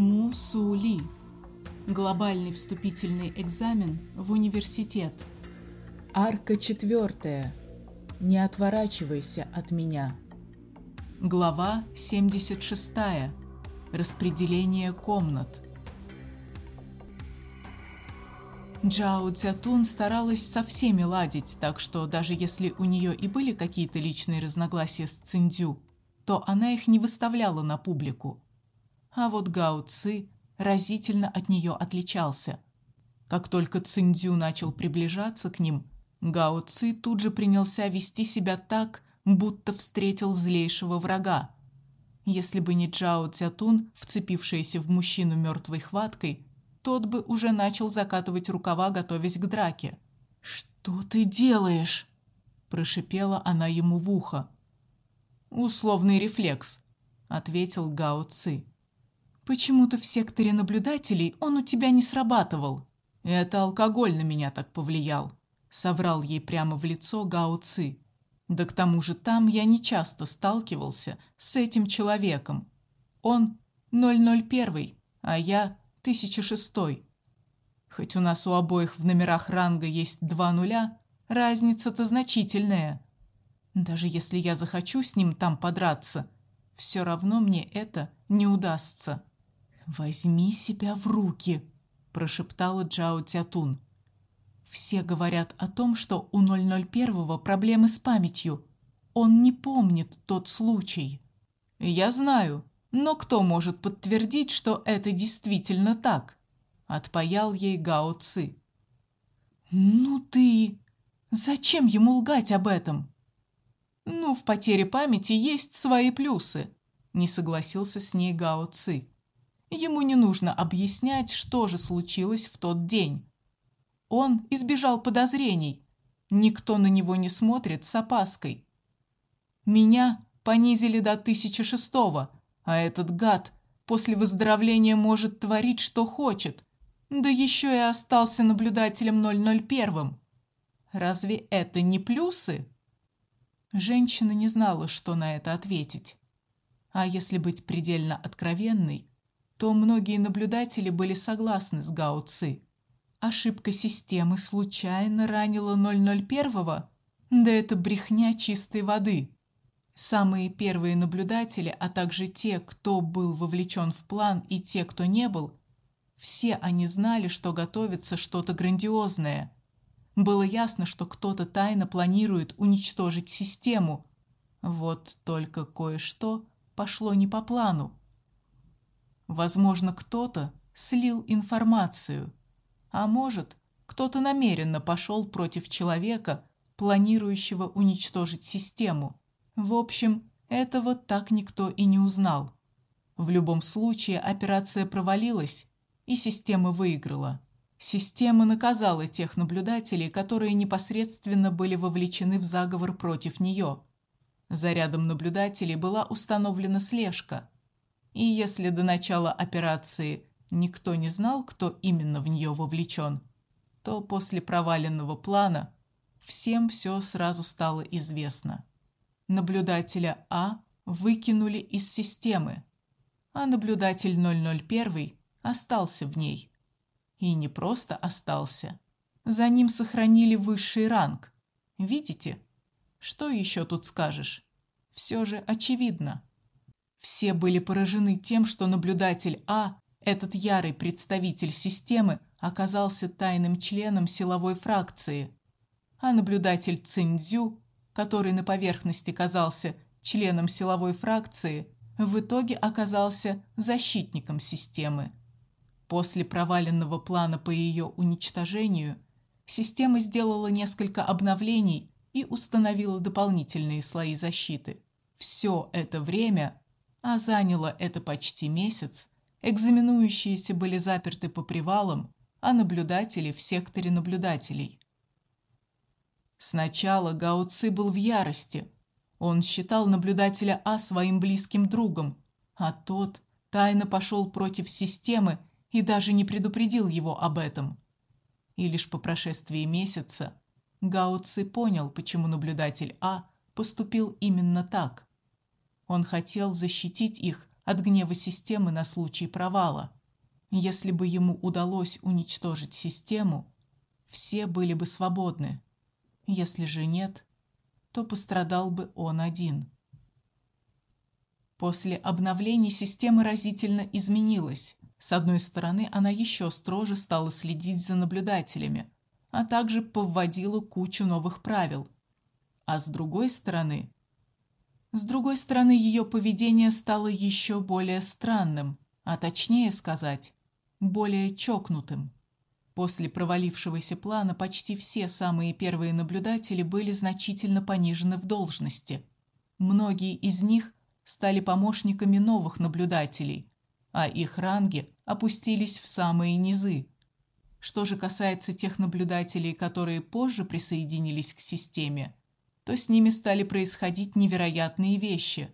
Мусули. Глобальный вступительный экзамен в университет. Арка четвертая. Не отворачивайся от меня. Глава 76. Распределение комнат. Джао Цзятун старалась со всеми ладить, так что даже если у нее и были какие-то личные разногласия с Циндю, то она их не выставляла на публику. А вот Гао Ци разительно от нее отличался. Как только Циндю начал приближаться к ним, Гао Ци тут же принялся вести себя так, будто встретил злейшего врага. Если бы не Джао Цятун, вцепившаяся в мужчину мертвой хваткой, тот бы уже начал закатывать рукава, готовясь к драке. "Что ты делаешь?" прошипела она ему в ухо. Условный рефлекс, ответил Гао Ци. Почему-то в секторе наблюдателей он у тебя не срабатывал. Это алкоголь на меня так повлиял, соврал ей прямо в лицо Гао Ци. Да к тому же там я не часто сталкивался с этим человеком. Он 001, а я 1006. Хоть у нас у обоих в номерах ранга есть два нуля, разница-то значительная. Даже если я захочу с ним там подраться, все равно мне это не удастся. Возьми себя в руки, прошептала Джао Цятун. Все говорят о том, что у 001 проблемы с памятью. Он не помнит тот случай. Я знаю, но кто может подтвердить, что это действительно так? отпаял ей Гао Ци. Ну ты, зачем ему лгать об этом? Ну, в потере памяти есть свои плюсы, не согласился с ней Гао Ци. Ему не нужно объяснять, что же случилось в тот день. Он избежал подозрений. Никто на него не смотрит с опаской. Меня понизили до 1006-го, а этот гад после выздоровления может творить что хочет. Да еще и остался наблюдателем 001. Разве это не плюсы? Женщина не знала, что на это ответить. А если быть предельно откровенной, то многие наблюдатели были согласны с Гао Ци. Ошибка системы случайно ранила 001-го? Да это брехня чистой воды. Самые первые наблюдатели, а также те, кто был вовлечен в план, и те, кто не был, все они знали, что готовится что-то грандиозное. Было ясно, что кто-то тайно планирует уничтожить систему. Вот только кое-что пошло не по плану. Возможно, кто-то слил информацию, а может, кто-то намеренно пошел против человека, планирующего уничтожить систему. В общем, этого так никто и не узнал. В любом случае операция провалилась, и система выиграла. Система наказала тех наблюдателей, которые непосредственно были вовлечены в заговор против нее. За рядом наблюдателей была установлена слежка. И если до начала операции никто не знал, кто именно в нее вовлечен, то после проваленного плана всем все сразу стало известно. Наблюдателя А выкинули из системы, а наблюдатель 001 остался в ней. И не просто остался. За ним сохранили высший ранг. Видите? Что еще тут скажешь? Все же очевидно. Все были поражены тем, что наблюдатель А, этот ярый представитель системы, оказался тайным членом силовой фракции, а наблюдатель Циндзю, который на поверхности казался членом силовой фракции, в итоге оказался защитником системы. После проваленного плана по ее уничтожению система сделала несколько обновлений и установила дополнительные слои защиты. Все это время, а заняло это почти месяц, экзаменующиеся были заперты по привалам, а наблюдатели в секторе наблюдателей. Сначала Гао Ци был в ярости. Он считал наблюдателя А своим близким другом, а тот тайно пошел против системы и даже не предупредил его об этом. И лишь по прошествии месяца Гао Ци понял, почему наблюдатель А поступил именно так. Он хотел защитить их от гнева системы на случай провала. Если бы ему удалось уничтожить систему, все были бы свободны. Если же нет, то пострадал бы он один. После обновления система разительно изменилась. С одной стороны, она еще строже стала следить за наблюдателями, а также повводила кучу новых правил. А с другой стороны, с другой стороны, ее поведение стало еще более странным, а точнее сказать, более чокнутым. После провалившегося плана почти все самые первые наблюдатели были значительно понижены в должности. Многие из них стали помощниками новых наблюдателей, а их ранги опустились в самые низы. Что же касается тех наблюдателей, которые позже присоединились к системе, то с ними стали происходить невероятные вещи.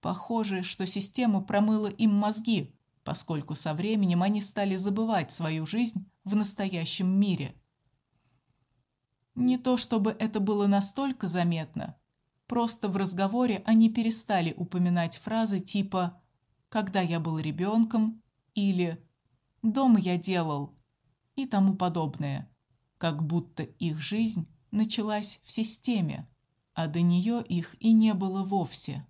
Похоже, что система промыла им мозги, поскольку со временем они стали забывать свою жизнь в настоящем мире. Не то чтобы это было настолько заметно, просто в разговоре они перестали упоминать фразы типа когда я был ребенком или дома я делал и тому подобное, как будто их жизнь началась в системе, а до нее их и не было вовсе.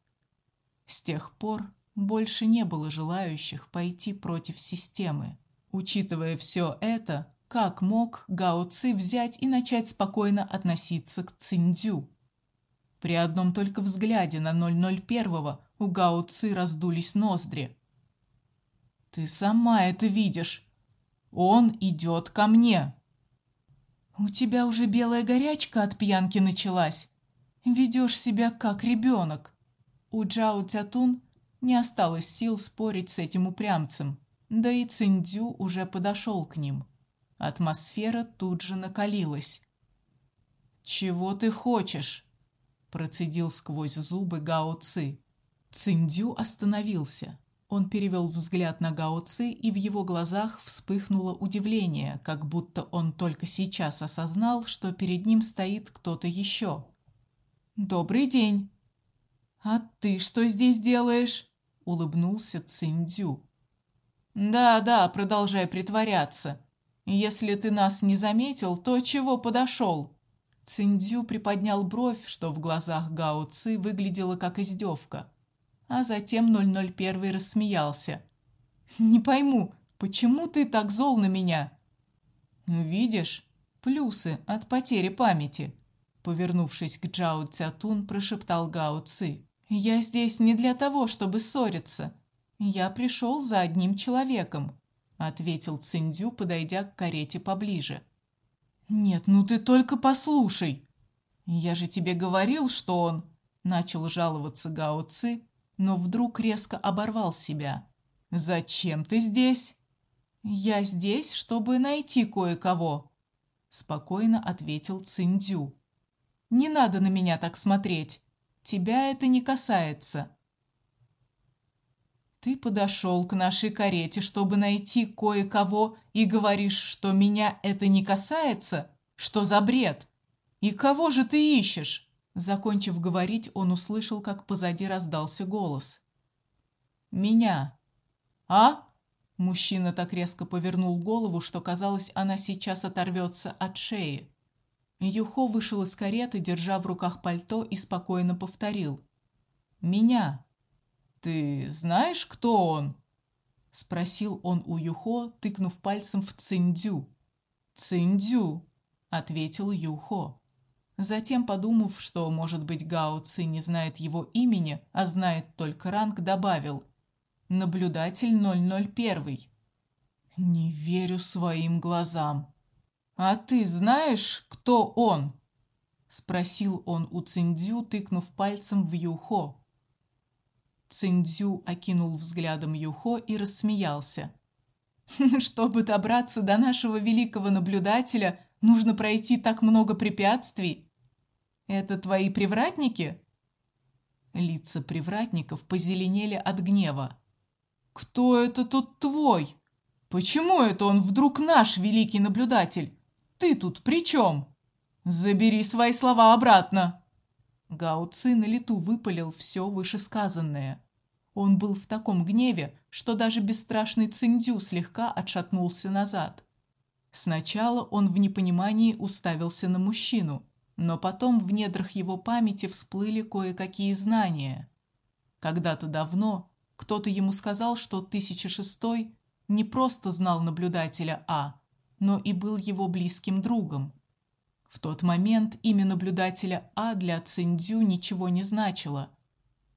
С тех пор больше не было желающих пойти против системы. Учитывая все это, как мог Гао Ци взять и начать спокойно относиться к Циндю? При одном только взгляде на 001 у Гао Ци раздулись ноздри. Ты сама это видишь. Он идет ко мне. У тебя уже белая горячка от пьянки началась. Ведешь себя как ребенок. У Джао Цятун не осталось сил спорить с этим упрямцем. Да и Циндю уже подошел к ним. Атмосфера тут же накалилась. Чего ты хочешь? процедил сквозь зубы Гао Ци. Циндю остановился. Он перевел взгляд на Гао Ци, и в его глазах вспыхнуло удивление, как будто он только сейчас осознал, что перед ним стоит кто-то еще. Добрый день. А ты что здесь делаешь? улыбнулся Циндю. Да, да, продолжай притворяться. Если ты нас не заметил, то чего подошел?» Циндю приподнял бровь, что в глазах Гао Ци выглядело как издевка. А затем 001 рассмеялся. Не пойму, почему ты так зол на меня? Видишь, плюсы от потери памяти, повернувшись к Джао Цятун, прошептал Гао Ци. Я здесь не для того, чтобы ссориться. Я пришел за одним человеком, ответил Циндю, подойдя к карете поближе. Нет, ну ты только послушай. Я же тебе говорил, что он начал жаловаться Гао Ци, но вдруг резко оборвал себя. Зачем ты здесь? Я здесь, чтобы найти кое-кого, спокойно ответил Циндю. Не надо на меня так смотреть. Тебя это не касается. Ты подошел к нашей карете, чтобы найти кое-кого, и говоришь, что меня это не касается? Что за бред? И кого же ты ищешь? Закончив говорить, он услышал, как позади раздался голос. Меня. А? Мужчина так резко повернул голову, что казалось, она сейчас оторвется от шеи. Юхо вышел из кареты, держа в руках пальто и спокойно повторил: "Меня. Ты знаешь, кто он?" спросил он у Юхо, тыкнув пальцем в Циндю. "Циндю", ответил Юхо. Затем, подумав, что, может быть, Гао Ци не знает его имени, а знает только ранг, добавил: "Наблюдатель 001". Не верю своим глазам. А ты знаешь, кто он? спросил он у Циндзю, тыкнув пальцем в Юхо. Циндзю окинул взглядом Юхо и рассмеялся. Чтобы добраться до нашего великого наблюдателя, нужно пройти так много препятствий. Это твои привратники? Лица привратников позеленели от гнева. Кто это тут твой? Почему это он вдруг наш великий наблюдатель? Ты тут при чем? Забери свои слова обратно. Гао на лету выпалил все вышесказанное. Он был в таком гневе, что даже бесстрашный Циндю слегка отшатнулся назад. Сначала он в непонимании уставился на мужчину, но потом в недрах его памяти всплыли кое-какие знания. Когда-то давно кто-то ему сказал, что 1006 не просто знал наблюдателя А, но и был его близким другом. В тот момент имя наблюдателя А для Циндзю ничего не значило.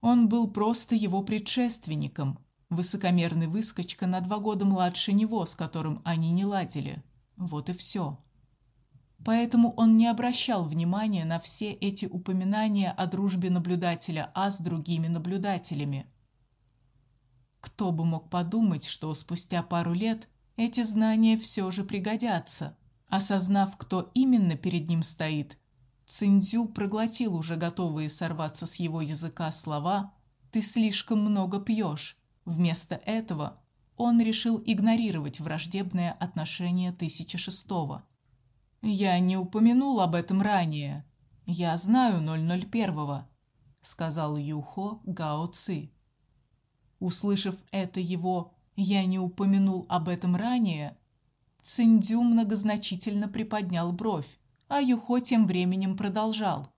Он был просто его предшественником, высокомерный выскочка на два года младше него, с которым они не ладили. Вот и все. Поэтому он не обращал внимания на все эти упоминания о дружбе наблюдателя А с другими наблюдателями. Кто бы мог подумать, что спустя пару лет эти знания все же пригодятся. Осознав, кто именно перед ним стоит, Циндзю проглотил уже готовые сорваться с его языка слова «ты слишком много пьешь». Вместо этого он решил игнорировать враждебное отношение 1006-го. Я не упомянул об этом ранее. Я знаю 001-го, сказал Юхо Гао Ци. Услышав это его «я не упомянул об этом ранее», Циндю многозначительно приподнял бровь, а Юхо тем временем продолжал.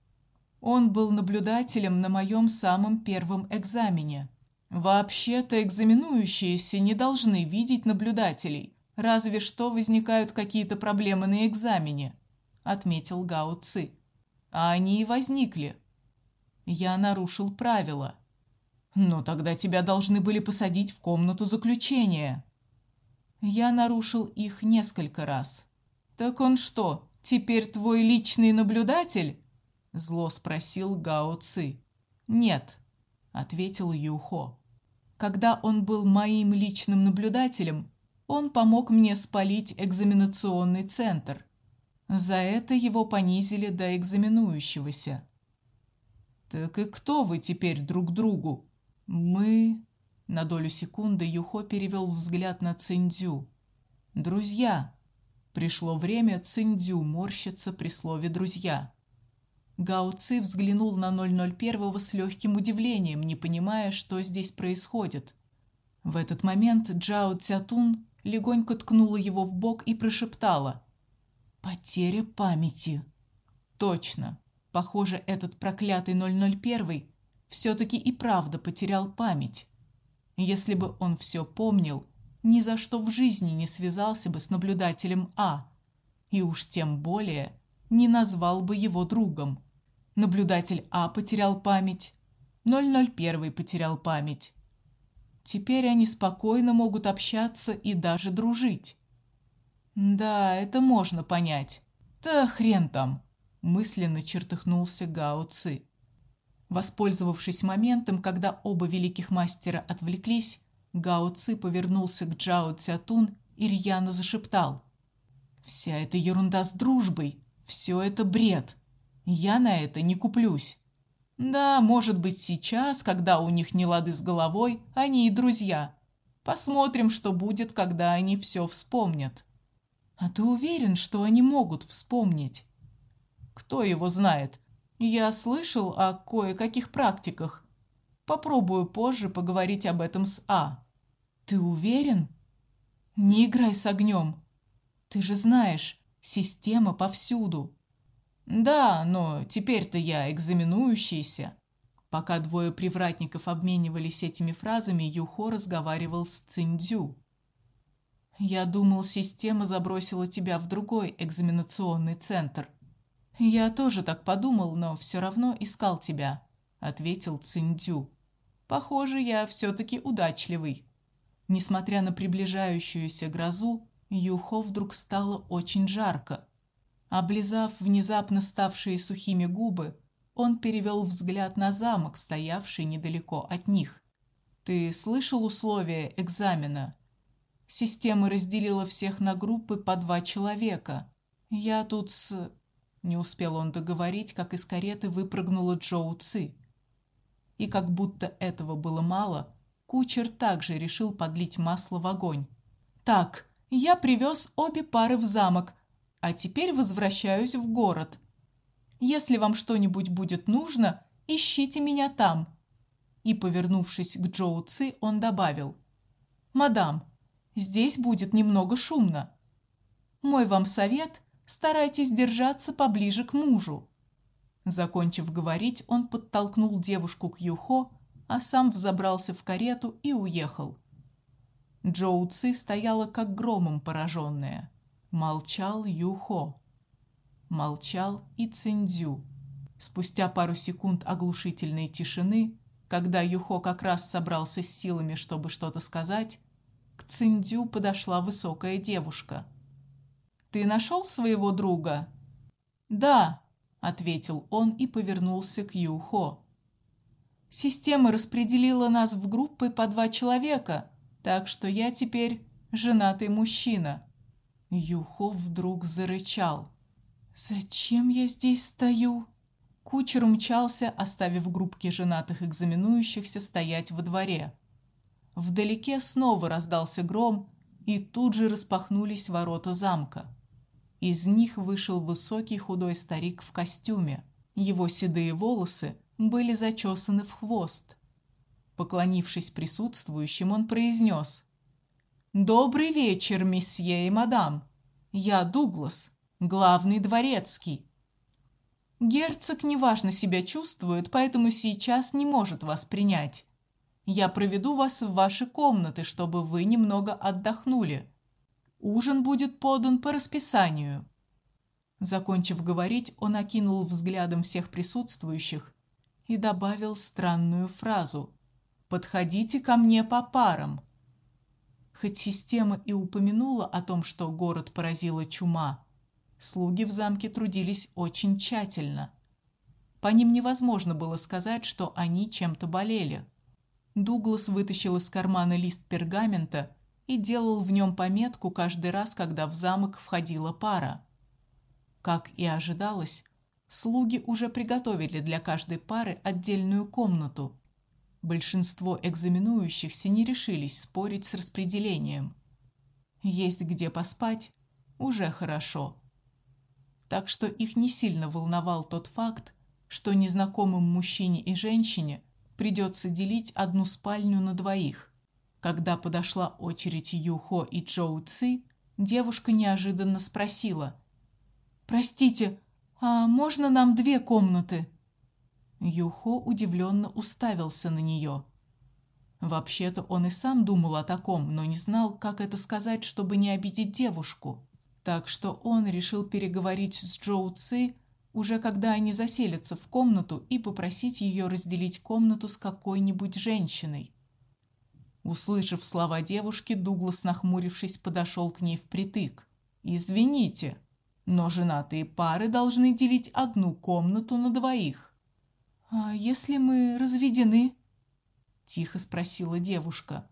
Он был наблюдателем на моем самом первом экзамене. Вообще-то экзаменующиеся не должны видеть наблюдателей, разве что возникают какие-то проблемы на экзамене, отметил Гао Ци. А они и возникли. Я нарушил правила. Но тогда тебя должны были посадить в комнату заключения. Я нарушил их несколько раз. Так он что, теперь твой личный наблюдатель? зло спросил Гао Ци. Нет, ответил Юхо. Когда он был моим личным наблюдателем, он помог мне спалить экзаменационный центр. За это его понизили до экзаменующегося. Так и кто вы теперь друг другу? Мы на долю секунды Юхо перевел взгляд на Циндю. Друзья. Пришло время Циндю морщиться при слове друзья. Гао Ци взглянул на 001 с легким удивлением, не понимая, что здесь происходит. В этот момент Джао Цятун легонько ткнула его в бок и прошептала: "Потеря памяти". Точно. Похоже, этот проклятый 001 все таки и правда потерял память. Если бы он все помнил, ни за что в жизни не связался бы с наблюдателем А, и уж тем более не назвал бы его другом. Наблюдатель А потерял память, 001 потерял память. Теперь они спокойно могут общаться и даже дружить. Да, это можно понять. Да хрен там, мысленно чертыхнулся Гао Ци. Воспользовавшись моментом, когда оба великих мастера отвлеклись, Гао Ци повернулся к Джао Цятун и рьяно зашептал: "Вся эта ерунда с дружбой, все это бред. Я на это не куплюсь. Да, может быть, сейчас, когда у них не лады с головой, они и друзья. Посмотрим, что будет, когда они все вспомнят. А ты уверен, что они могут вспомнить? Кто его знает? Я слышал о кое-каких практиках. Попробую позже поговорить об этом с А. Ты уверен? Не играй с огнем. Ты же знаешь, система повсюду. Да, но теперь-то я экзаменующийся. Пока двое привратников обменивались этими фразами, Юхо разговаривал с Циндзю. Я думал, система забросила тебя в другой экзаменационный центр. Я тоже так подумал, но все равно искал тебя, ответил Циндю. Похоже, я все таки удачливый. Несмотря на приближающуюся грозу, Юхо вдруг стало очень жарко. Облизав внезапно ставшие сухими губы, он перевел взгляд на замок, стоявший недалеко от них. Ты слышал условия экзамена? Система разделила всех на группы по два человека. Я тут с не успел он договорить, как из кареты выпрыгнула Джоу Ци. И как будто этого было мало, кучер также решил подлить масло в огонь. Так, я привез обе пары в замок, а теперь возвращаюсь в город. Если вам что-нибудь будет нужно, ищите меня там. и, повернувшись к Джоу Ци, он добавил: "Мадам, здесь будет немного шумно. Мой вам совет: старайтесь держаться поближе к мужу". Закончив говорить, он подтолкнул девушку к Юхо, а сам взобрался в карету и уехал. Джоу Ци стояла как громом пораженная. Молчал Юхо. Молчал и Циндзю. Спустя пару секунд оглушительной тишины, когда Юхо как раз собрался с силами, чтобы что-то сказать, к Циндзю подошла высокая девушка. Ты нашел своего друга? Да, ответил он и повернулся к Юхо. Система распределила нас в группы по два человека, так что я теперь женатый мужчина. Юхо вдруг зарычал. Зачем я здесь стою? Кучер умчался, оставив группки женатых экзаменующихся стоять во дворе. Вдалеке снова раздался гром, и тут же распахнулись ворота замка. Из них вышел высокий худой старик в костюме. Его седые волосы были зачесаны в хвост. Поклонившись присутствующим, он произнес: "Добрый вечер, месье и мадам. Я Дуглас, главный дворецкий. Герцог неважно себя чувствует, поэтому сейчас не может вас принять. Я проведу вас в ваши комнаты, чтобы вы немного отдохнули. Ужин будет подан по расписанию. Закончив говорить, он окинул взглядом всех присутствующих и добавил странную фразу: "Подходите ко мне по парам". Хоть система и упомянула о том, что город поразила чума, слуги в замке трудились очень тщательно. По ним невозможно было сказать, что они чем-то болели. Дуглас вытащил из кармана лист пергамента и делал в нем пометку каждый раз, когда в замок входила пара. Как и ожидалось, слуги уже приготовили для каждой пары отдельную комнату. Большинство экзаменующихся не решились спорить с распределением. Есть где поспать уже хорошо. Так что их не сильно волновал тот факт, что незнакомым мужчине и женщине придется делить одну спальню на двоих. Когда подошла очередь Юхо и Чжоу Ци, девушка неожиданно спросила: "Простите, а можно нам две комнаты?" Юхо удивленно уставился на нее. Вообще-то он и сам думал о таком, но не знал, как это сказать, чтобы не обидеть девушку. Так что он решил переговорить с Джоу Ци уже когда они заселятся в комнату и попросить ее разделить комнату с какой-нибудь женщиной. Услышав слова девушки, Дуглас, нахмурившись, подошел к ней впритык. Извините, но женатые пары должны делить одну комнату на двоих. А если мы разведены? тихо спросила девушка.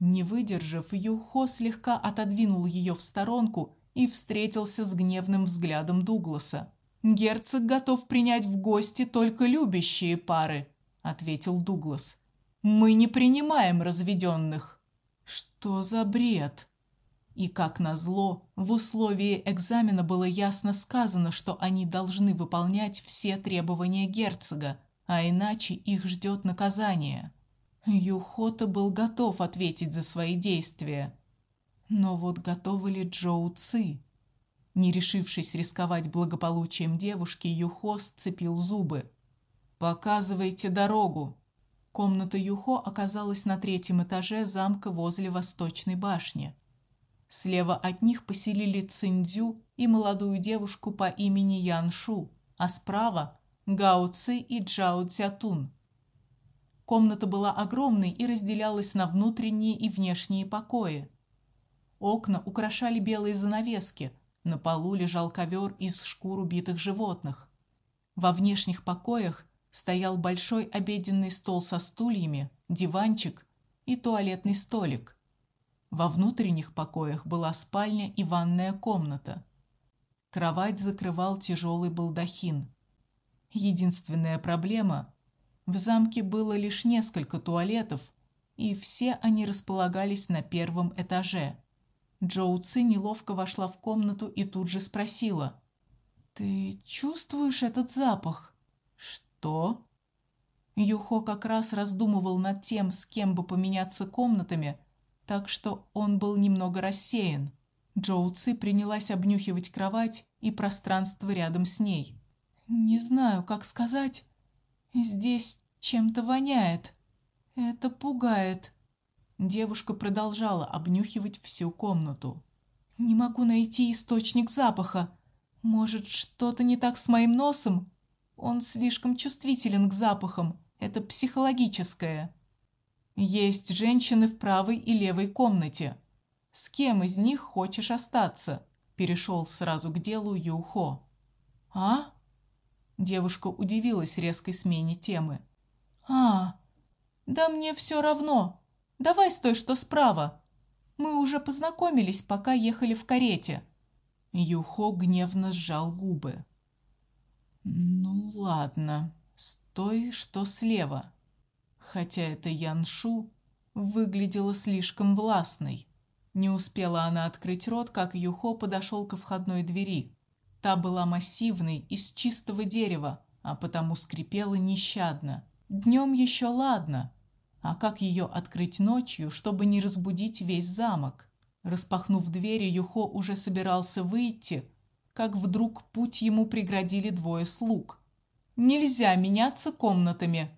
Не выдержав, Юхо слегка отодвинул ее в сторонку и встретился с гневным взглядом Дугласа. Герцог готов принять в гости только любящие пары, ответил Дуглас. Мы не принимаем разведенных. Что за бред? И как назло, в условии экзамена было ясно сказано, что они должны выполнять все требования герцога, а иначе их ждет наказание. Юхота был готов ответить за свои действия. Но вот готовы ли Джоу Ци? Не решившись рисковать благополучием девушки, Юхо сцепил зубы. Показывайте дорогу, Комната Юхо оказалась на третьем этаже замка возле восточной башни. Слева от них поселили Циндзю и молодую девушку по имени Ян Шу, а справа Гао Ци и Джао Цзятун. Комната была огромной и разделялась на внутренние и внешние покои. Окна украшали белые занавески, на полу лежал ковер из шкур убитых животных. Во внешних покоях стоял большой обеденный стол со стульями, диванчик и туалетный столик. Во внутренних покоях была спальня и ванная комната. Кровать закрывал тяжелый балдахин. Единственная проблема в замке было лишь несколько туалетов, и все они располагались на первом этаже. Джоу Ци неловко вошла в комнату и тут же спросила: "Ты чувствуешь этот запах?" "Что?" Юхо как раз раздумывал над тем, с кем бы поменяться комнатами, так что он был немного рассеян. Джоу Ци принялась обнюхивать кровать и пространство рядом с ней. Не знаю, как сказать. Здесь чем-то воняет. Это пугает. Девушка продолжала обнюхивать всю комнату. Не могу найти источник запаха. Может, что-то не так с моим носом? Он слишком чувствителен к запахам. Это психологическое. Есть женщины в правой и левой комнате. С кем из них хочешь остаться? Перешел сразу к делу Юхо. А? Девушка удивилась резкой смене темы. А, да мне все равно. Давай с той, что справа. Мы уже познакомились, пока ехали в карете. Юхо гневно сжал губы. Ну ладно, с той, что слева. Хотя это Яншу выглядела слишком властной. Не успела она открыть рот, как Юхо подошел к входной двери. Та была массивной, из чистого дерева, а потому скрипела нещадно. Днем еще ладно, а как ее открыть ночью, чтобы не разбудить весь замок? Распахнув дверь, Юхо уже собирался выйти, как вдруг путь ему преградили двое слуг. Нельзя меняться комнатами.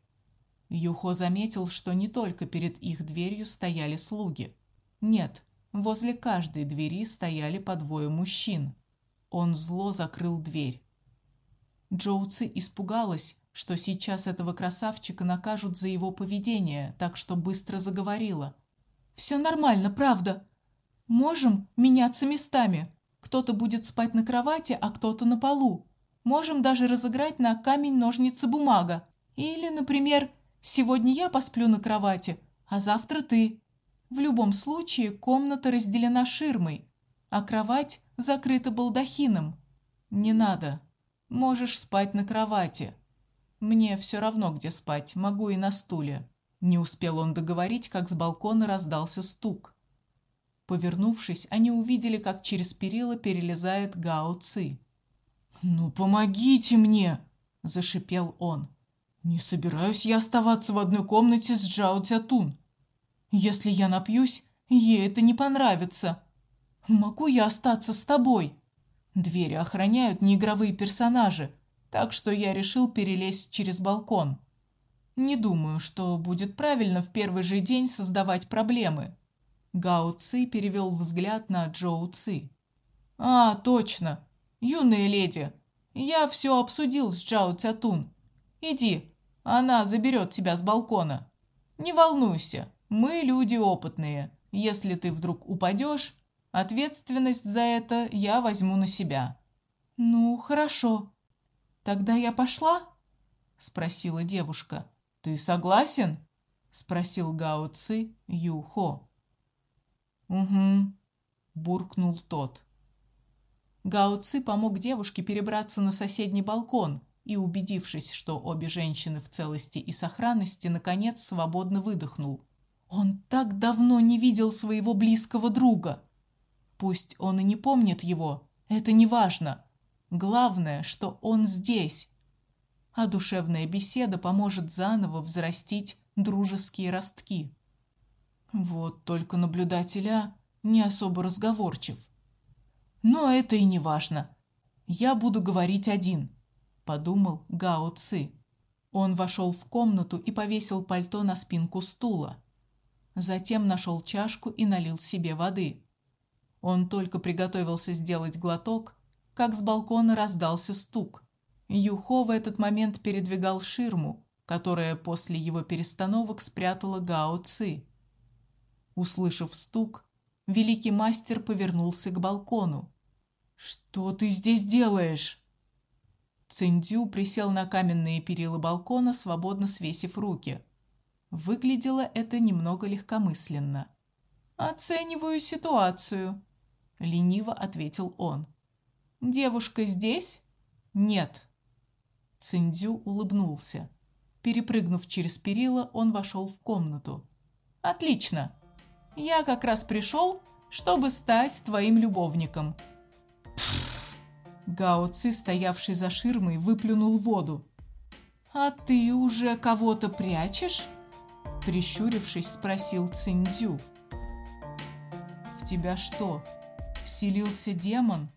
Юхо заметил, что не только перед их дверью стояли слуги. Нет, Возле каждой двери стояли по двое мужчин. Он зло закрыл дверь. Джоуци испугалась, что сейчас этого красавчика накажут за его поведение, так что быстро заговорила. «Все нормально, правда. Можем меняться местами. Кто-то будет спать на кровати, а кто-то на полу. Можем даже разыграть на камень, ножницы, бумага. Или, например, сегодня я посплю на кровати, а завтра ты. В любом случае комната разделена ширмой, а кровать закрыта балдахином. Не надо. Можешь спать на кровати. Мне все равно, где спать, могу и на стуле. Не успел он договорить, как с балкона раздался стук. Повернувшись, они увидели, как через перила перелезает Гао Ци. "Ну помогите мне", зашипел он. "Не собираюсь я оставаться в одной комнате с Джао Цятун. Если я напьюсь, ей это не понравится. Могу я остаться с тобой? Двери охраняют неигровые персонажи, так что я решил перелезть через балкон. Не думаю, что будет правильно в первый же день создавать проблемы. Гао Ци перевел взгляд на Джоу Ци. А, точно. Юная леди, я все обсудил с Джао Цятун. Иди, она заберет тебя с балкона. Не волнуйся, мы люди опытные. Если ты вдруг упадешь, ответственность за это я возьму на себя. Ну, хорошо. Тогда я пошла? спросила девушка. Ты согласен? спросил Гао Ци Юхо. Угу, буркнул тот. Гао Ци помог девушке перебраться на соседний балкон и, убедившись, что обе женщины в целости и сохранности, наконец свободно выдохнул. Он так давно не видел своего близкого друга. Пусть он и не помнит его, это не важно. Главное, что он здесь. А душевная беседа поможет заново взрастить дружеские ростки. Вот только наблюдателя не особо разговорчив. Но это и не важно. Я буду говорить один, подумал Гао Ци. Он вошел в комнату и повесил пальто на спинку стула. Затем нашел чашку и налил себе воды. Он только приготовился сделать глоток, как с балкона раздался стук. Юхо в этот момент передвигал ширму, которая после его перестановок спрятала Гао Ци. Услышав стук, великий мастер повернулся к балкону. Что ты здесь делаешь? Циндю присел на каменные перила балкона, свободно свесив руки. Выглядело это немного легкомысленно. Оцениваю ситуацию, лениво ответил он. Девушка здесь? Нет. Циндю улыбнулся. Перепрыгнув через перила, он вошел в комнату. Отлично. Я как раз пришел, чтобы стать твоим любовником. Гао Ци, стоявший за ширмой, выплюнул воду. А ты уже кого-то прячешь? прищурившись, спросил Циндю. В тебя что, вселился демон?